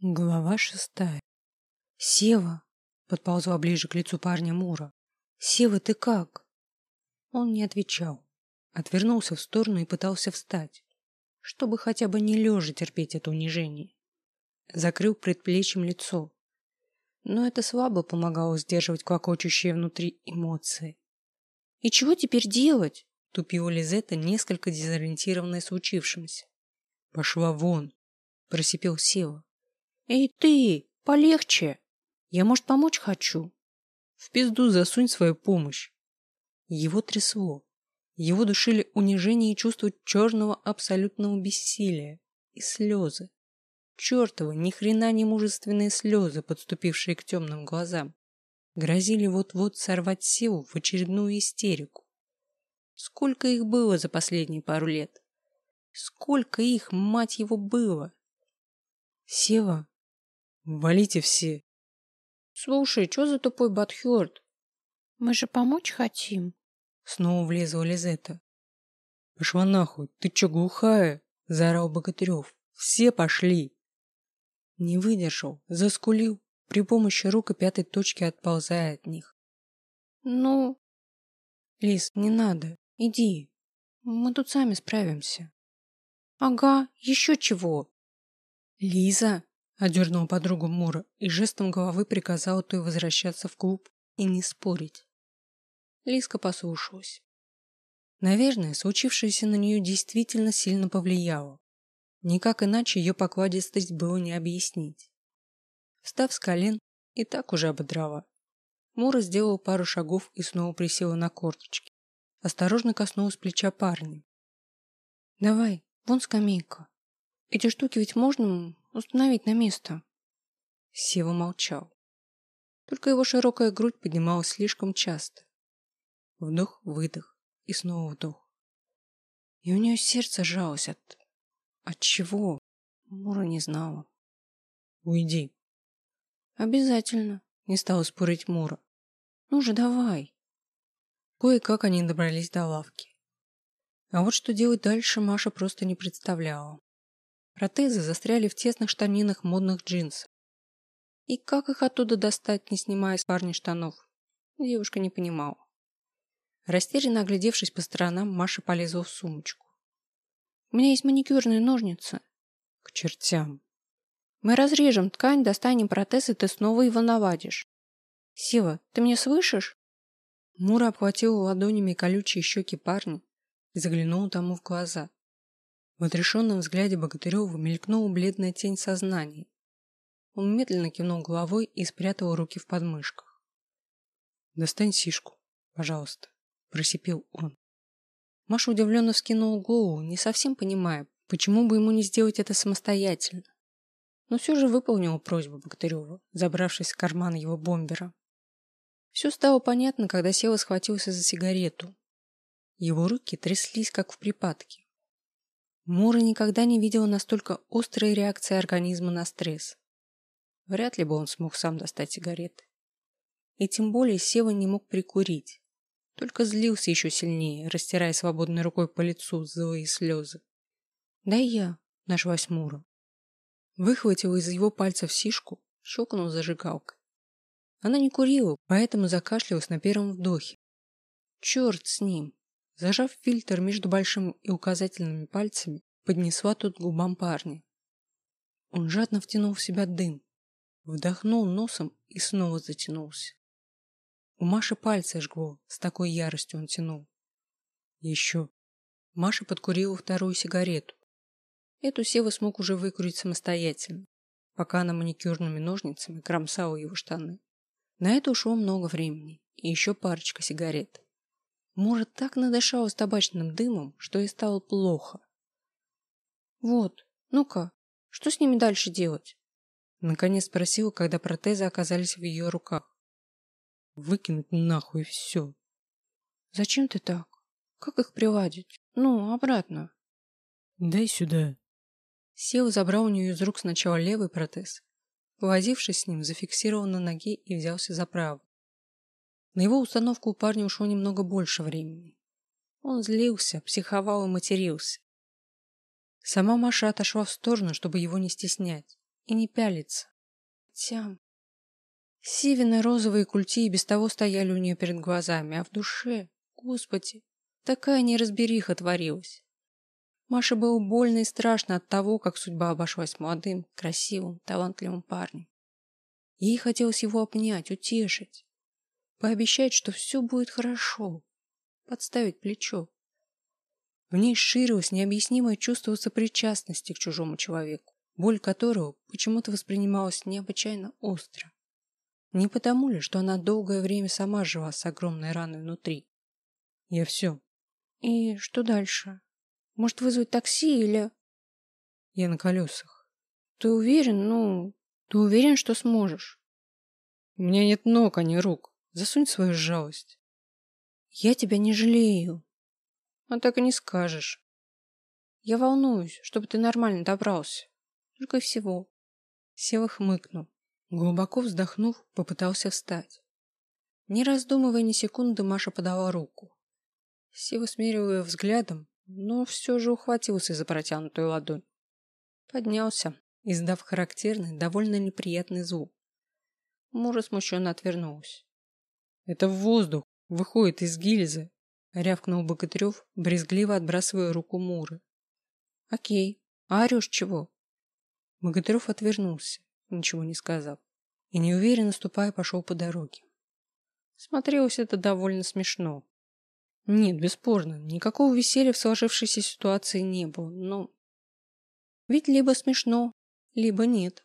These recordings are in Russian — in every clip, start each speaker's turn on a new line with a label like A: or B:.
A: Глава шестая. «Сева!» — подползла ближе к лицу парня Мура. «Сева, ты как?» Он не отвечал. Отвернулся в сторону и пытался встать, чтобы хотя бы не лежа терпеть это унижение. Закрыл предплечьем лицо. Но это слабо помогало сдерживать клокочущие внутри эмоции. «И чего теперь делать?» — тупила Лизетта, несколько дезориентированная случившимся. «Пошла вон!» — просипел Сева. «Эй ты, полегче! Я, может, помочь хочу?» «В пизду засунь свою помощь!» Его трясло. Его душили унижение и чувство черного абсолютного бессилия. И слезы. Чертовы, ни хрена не мужественные слезы, подступившие к темным глазам. Грозили вот-вот сорвать Севу в очередную истерику. Сколько их было за последние пару лет? Сколько их, мать его, было? Сева, Валите все.
B: Слушай, что за тупой Батхёрд? Мы же помочь хотим.
A: Снова влезла Лизета. Пошла нахуй, ты чё глухая? Заорал Богатырев. Все пошли. Не выдержал, заскулил, при помощи рук и пятой точки отползая от них.
B: Ну...
A: Лиз, не надо, иди. Мы тут сами справимся.
B: Ага, еще чего?
A: Лиза, Одернул подругу Мура и жестом головы приказал той возвращаться в клуб и не спорить. Лиска послушалась. Наверное, случившееся на нее действительно сильно повлияло. Никак иначе ее покладистость было не объяснить. Встав с колен, и так уже ободрала. Мура сделала пару шагов и снова присела на корточки. Осторожно коснулась плеча парня. «Давай, вон скамейка. Эти штуки ведь можно установить на место. Сева молчал. Только его широкая грудь поднималась слишком часто. Вдох, выдох и снова вдох. И у нее сердце жалось от... От чего? Мура не знала. Уйди. Обязательно, не стала спорить Мура. Ну же, давай. Кое-как они добрались до лавки. А вот что делать дальше Маша просто не представляла. Протезы застряли в тесных штанинах модных джинсов. И как их оттуда достать, не снимая с парня штанов? Девушка не понимала. Растерянно оглядевшись по сторонам, Маша полезла в сумочку. «У меня есть маникюрные ножницы». «К чертям». «Мы разрежем ткань, достанем протез, и ты снова его навадишь». «Сева, ты меня слышишь?» Мура обхватила ладонями колючие щеки парня и заглянула тому в глаза. В отрешенном взгляде Богатырева мелькнула бледная тень сознания. Он медленно кивнул головой и спрятал руки в подмышках. «Достань сишку, пожалуйста», – просипел он. Маша удивленно вскинула голову, не совсем понимая, почему бы ему не сделать это самостоятельно. Но все же выполнила просьбу Богатырева, забравшись в карман его бомбера. Все стало понятно, когда Сева схватился за сигарету. Его руки тряслись, как в припадке. Мура никогда не видела настолько острой реакции организма на стресс. Вряд ли бы он смог сам достать сигареты. И тем более Сева не мог прикурить. Только злился еще сильнее, растирая свободной рукой по лицу злые слезы. «Дай я», — нашлась Мура. Выхватила из его пальцев сишку, щелкнул зажигалкой. Она не курила, поэтому закашлялась на первом вдохе. Черт с ним! Зажав фильтр между большим и указательными пальцами, поднесла тут к губам парня. Он жадно втянул в себя дым, вдохнул носом и снова затянулся. У Маши пальцы жгло, с такой яростью он тянул. Еще. Маша подкурила вторую сигарету. Эту Сева смог уже выкурить самостоятельно, пока она маникюрными ножницами кромсала его штаны. На это ушло много времени и еще парочка сигарет. Может, так надышалась табачным дымом, что и стало плохо. Вот, ну-ка, что с ними дальше делать? Наконец спросила, когда протезы оказались в ее руках. Выкинуть нахуй все. Зачем ты так? Как их приладить? Ну, обратно. Дай сюда. Сел забрал у нее из рук сначала левый протез. Повозившись с ним, зафиксировал на ноге и взялся за правый. На его установку у парня ушло немного больше времени. Он злился, психовал и матерился. Сама Маша отошла в сторону, чтобы его не стеснять, и не пялиться. Тям. Сивины розовые культи и без того стояли у нее перед глазами, а в душе, господи, такая неразбериха творилась. Маше было больно и страшно от того, как судьба обошлась молодым, красивым, талантливым парнем. Ей хотелось его обнять, утешить, пообещать, что все будет хорошо, подставить плечо. В ней ширилось необъяснимое чувство сопричастности к чужому человеку, боль которого почему-то воспринималась необычайно остро. Не потому ли, что она долгое время сама жила с огромной раной внутри? Я все. И что дальше? Может, вызвать такси или... Я на колесах. Ты уверен, ну... Ты уверен, что сможешь? У меня нет ног, а не рук. Засунь свою жалость. Я тебя не жалею. А так и не скажешь. Я волнуюсь, чтобы ты нормально добрался. Только и всего. Сева хмыкнул. Глубоко вздохнув, попытался встать. Не раздумывая ни секунды, Маша подала руку. Сева смерил ее взглядом, но все же ухватился за протянутую ладонь. Поднялся, издав характерный, довольно неприятный звук. Мура смущенно отвернулась. «Это воздух, выходит из гильзы», — рявкнул Богатырев, брезгливо отбрасывая руку Муры. «Окей, а орешь чего?» Богатырев отвернулся, ничего не сказав, и неуверенно ступая пошел по дороге. Смотрелось это довольно смешно. Нет, бесспорно, никакого веселья в сложившейся ситуации не было, но... Ведь либо смешно, либо нет.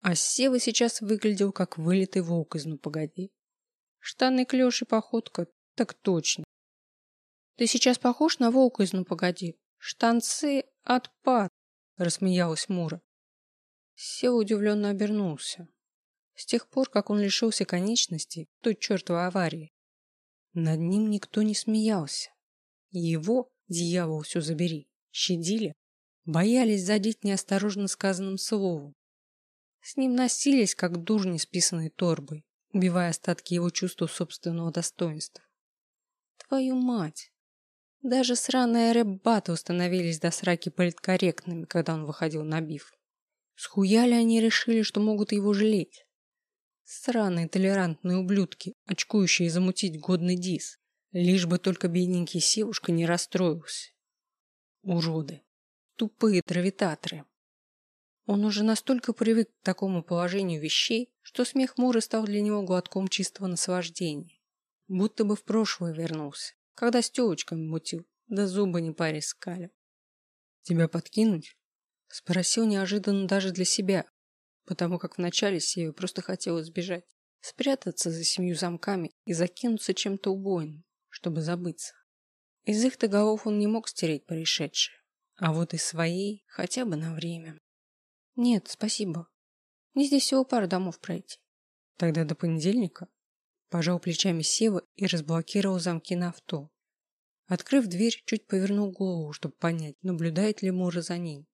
A: А Сева сейчас выглядел как вылитый волк из «Ну, погоди». Штаны клеш и походка, так точно. Ты сейчас похож на волка из «Ну, погоди». Штанцы отпад, рассмеялась Мура. Сева удивленно обернулся. С тех пор, как он лишился конечностей той чертовой аварии, над ним никто не смеялся. Его, дьявол, все забери, щадили, боялись задеть неосторожно сказанным словом. С ним носились, как дурни с писаной торбой, убивая остатки его чувства собственного достоинства. Твою мать! Даже сраные рэббаты установились до сраки политкорректными, когда он выходил на биф. Схуяли они решили, что могут его жалеть? Сраные толерантные ублюдки, очкующие замутить годный дис. Лишь бы только бедненький Севушка не расстроился. Уроды. Тупые травитаторы. Он уже настолько привык к такому положению вещей, что смех Муры стал для него глотком чистого наслаждения. Будто бы в прошлое вернулся, когда с телочками мутил, да зубы не паре скалил. «Тебя подкинуть?» Спросил неожиданно даже для себя, потому как вначале Севе просто хотелось сбежать, спрятаться за семью замками и закинуться чем-то убойным, чтобы забыться. Из их-то голов он не мог стереть происшедшее, а вот из своей хотя бы на время. Нет, спасибо. Мне здесь всего пару домов пройти. Тогда до понедельника. Пожал плечами Сева и разблокировал замки на авто. Открыв дверь, чуть повернул голову, чтобы понять, наблюдает ли Мора за ним.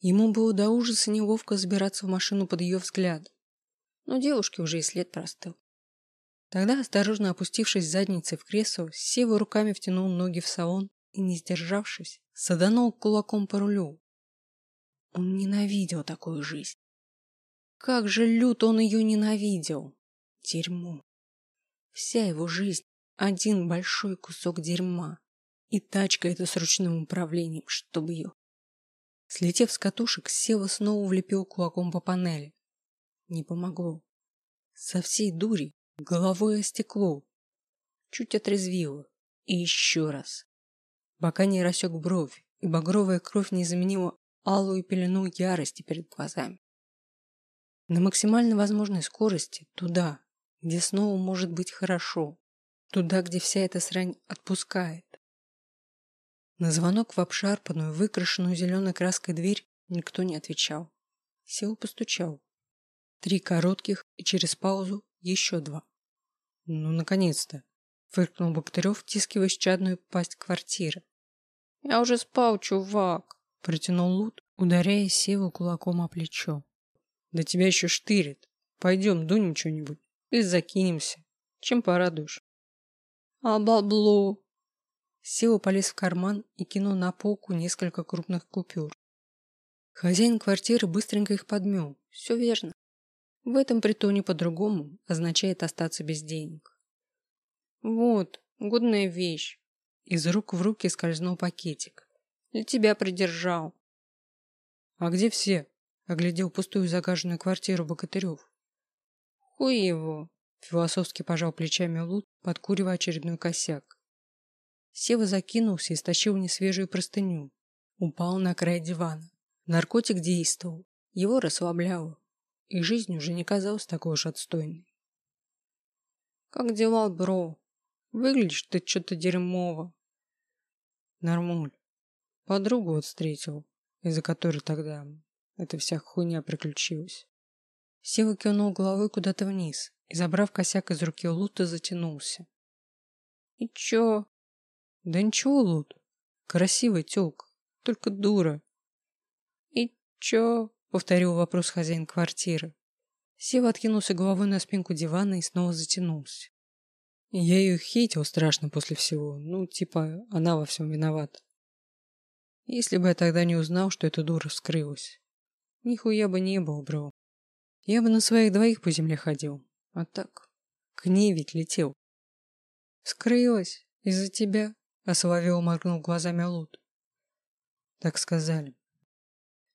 A: Ему было до ужаса неловко забираться в машину под ее взгляд. Но девушке уже и след простыл. Тогда, осторожно опустившись задницей в кресло, Сева руками втянул ноги в салон и, не сдержавшись, саданул кулаком по рулю. Он ненавидел такую жизнь. Как же люто он ее ненавидел! Дерьмо! Вся его жизнь — один большой кусок дерьма. И тачка эта с ручным управлением, чтобы ее... Слетев с катушек, Сева снова влепил кулаком по панели. Не помогло. Со всей дури головой о стекло. Чуть отрезвило. И еще раз. Пока не рассек бровь, и багровая кровь не заменила алую пелену ярости перед глазами. На максимально возможной скорости туда, где снова может быть хорошо. Туда, где вся эта срань отпускает. На звонок в обшарпанную, выкрашенную зеленой краской дверь никто не отвечал. Сел постучал. Три коротких и через паузу еще два. Ну, наконец-то! Фыркнул Богатырев, втискиваясь в чадную пасть квартиры. Я уже спал, чувак! Протянул Лут, ударяя Севу кулаком о плечо. Да тебя еще штырит. Пойдем, дунем что-нибудь. Или закинемся. Чем порадуешь? А бабло? Сева полез в карман и кинул на полку несколько крупных купюр. Хозяин квартиры быстренько их подмел. Все верно. В этом притоне по-другому означает остаться без денег.
B: Вот, годная вещь.
A: Из рук в руки скользнул пакетик.
B: Для тебя придержал.
A: А где все? Оглядел пустую загаженную квартиру Богатырев.
B: Хуй его.
A: Философски пожал плечами Лут, подкуривая очередной косяк. Сева закинулся и стащил несвежую простыню. Упал на край дивана. Наркотик действовал. Его расслабляло. И жизнь уже не казалась такой уж отстойной.
B: «Как дела, бро? Выглядишь ты что-то дерьмово».
A: «Нормуль. Подругу вот встретил, из-за которой тогда эта вся хуйня приключилась». Сева кивнул головой куда-то вниз и, забрав косяк из руки Лута, затянулся.
B: «И чё?»
A: «Да ничего, Лут. Красивая тёлка, только дура.
B: «И чё?»
A: — повторил вопрос хозяин квартиры. Сева откинулся головой на спинку дивана и снова затянулся. Я ее хейтил страшно после всего. Ну, типа, она во всем виновата. Если бы я тогда не узнал, что эта дура вскрылась. Нихуя бы не был, бро. Я бы на своих двоих по земле ходил. А так, к ней ведь летел. Вскрылась из-за тебя, а моргнул глазами Лут. Так сказали.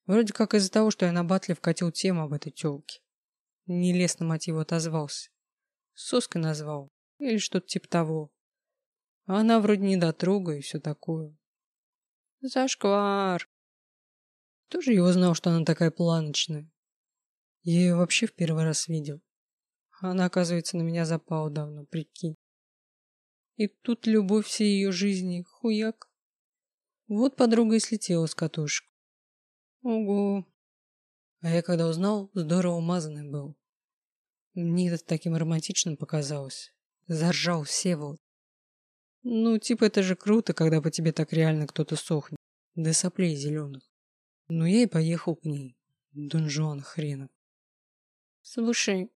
A: Вроде как из-за того, что я на батле вкатил тему об этой тёлке. Нелестно мотив отозвался. Соской назвал. Или что-то типа того. А она вроде не дотрога и все такое.
B: Зашквар.
A: Кто же его знал, что она такая планочная? Я ее вообще в первый раз видел. Она, оказывается, на меня запала давно, прикинь. И тут любовь всей ее жизни, хуяк. Вот подруга и слетела с катушек. Ого. А я когда узнал, здорово умазанный был. Мне это таким романтичным показалось. Заржал Всеволод. Ну, типа это же круто, когда по тебе так реально кто-то сохнет. До соплей зеленых. Ну, я и поехал к ней. Донжуан хренов.
B: Слушай,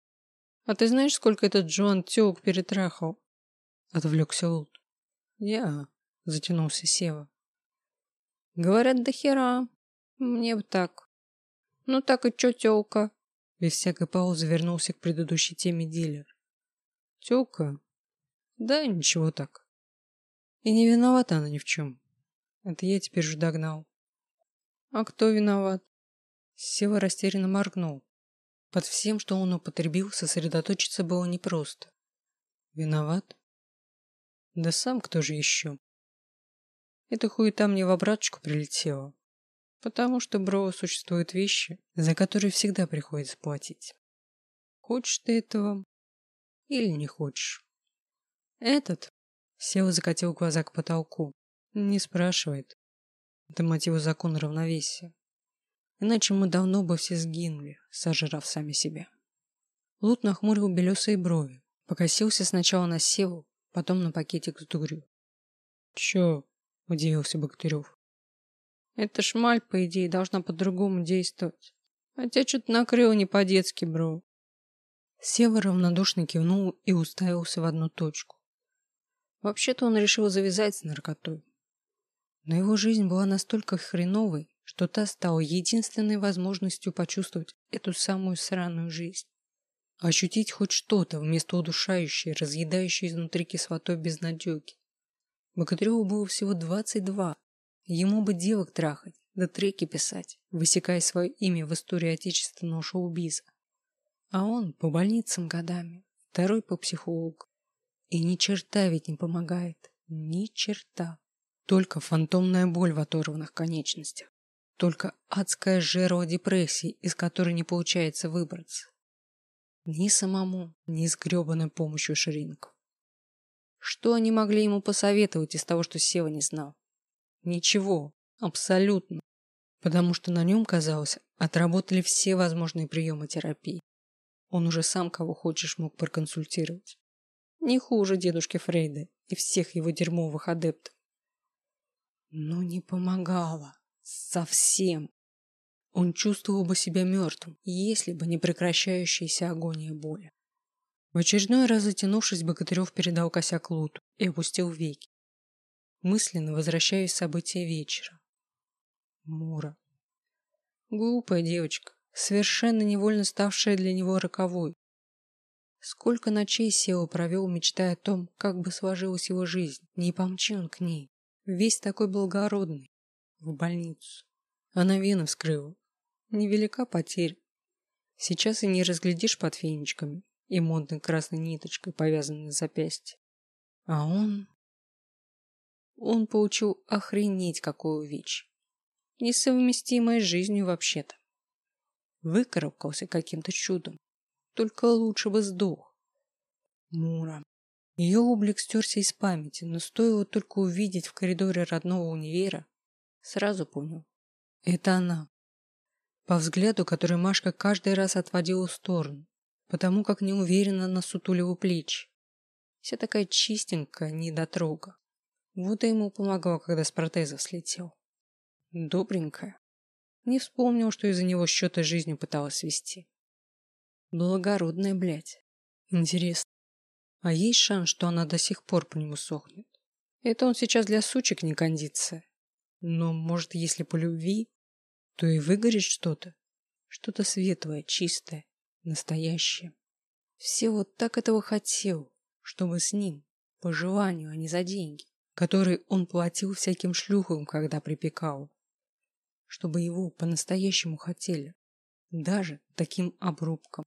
B: а ты знаешь, сколько этот Джоан тёлок перетрахал?
A: Отвлекся Лут. Я, затянулся Сева.
B: Говорят, до хера. Мне бы так. Ну так и чё, тёлка?
A: Без всякой паузы вернулся к предыдущей теме дилер. Тёлка? Да, ничего так. И не виновата она ни в чем. Это я теперь уже догнал.
B: А кто виноват?
A: Сева растерянно моргнул. Под всем, что он употребил, сосредоточиться было непросто. Виноват? Да сам кто же еще? Это хуета мне в обраточку прилетела. Потому что, бро, существуют вещи, за которые всегда приходится платить. Хочешь ты этого или не хочешь? Этот сел и закатил глаза к потолку. Не спрашивает. Это мотивы закона равновесия. Иначе мы давно бы все сгинули, сожрав сами себя. Лут нахмурил белесые брови, покосился сначала на Севу, потом на пакетик с дурью. Че? Удивился Богатырев.
B: Эта шмаль, по идее, должна по-другому действовать. Хотя что-то накрыло не по-детски, бро.
A: Сева равнодушно кивнул и уставился в одну точку. Вообще-то он решил завязать с наркотой. Но его жизнь была настолько хреновой, что та стала единственной возможностью почувствовать эту самую сраную жизнь. Ощутить хоть что-то вместо удушающей, разъедающей изнутри кислотой безнадеги. Богатыреву было всего двадцать два, Ему бы девок трахать, да треки писать, высекая свое имя в истории отечественного шоу-биза. А он по больницам годами, второй по психологу. И ни черта ведь не помогает. Ни черта. Только фантомная боль в оторванных конечностях. Только адская жерло депрессии, из которой не получается выбраться. Ни самому, ни с гребаной помощью ширинков. Что они могли ему посоветовать из того, что Сева не знал? Ничего. Абсолютно. Потому что на нем, казалось, отработали все возможные приемы терапии. Он уже сам кого хочешь мог проконсультировать. Не хуже дедушки Фрейда и всех его дерьмовых адептов. Но не помогало. Совсем. Он чувствовал бы себя мертвым, если бы не прекращающаяся агония боли. В очередной раз затянувшись, Богатырев передал косяк Луту и опустил веки мысленно возвращаюсь в события вечера. Мура. Глупая девочка, совершенно невольно ставшая для него роковой. Сколько ночей Сева провел, мечтая о том, как бы сложилась его жизнь. Не помчи он к ней. Весь такой благородный. В больницу. Она вены вскрыла. Невелика потеря. Сейчас и не разглядишь под фенечками и модной красной ниточкой, повязанной на запястье. А он... Он получил охренеть какую увечье. Несовместимое с жизнью вообще-то. Выкарабкался каким-то чудом. Только лучше бы сдох. Мура. Ее облик стерся из памяти, но стоило только увидеть в коридоре родного универа, сразу понял. Это она. По взгляду, который Машка каждый раз отводила в сторону, потому как неуверенно насутулила плечи. Вся такая чистенькая, недотрога. Вот и ему помогла, когда с протеза слетел. Добренькая. Не вспомнил, что из-за него счеты жизнью пыталась свести. Благородная, блядь. Интересно. А есть шанс, что она до сих пор по нему сохнет? Это он сейчас для сучек не кондиция. Но, может, если по любви, то и выгорит что-то. Что-то светлое, чистое, настоящее. Все вот так этого хотел, чтобы с ним, по желанию, а не за деньги, которые он платил всяким шлюхам, когда припекал. Чтобы его по-настоящему хотели, даже таким обрубком.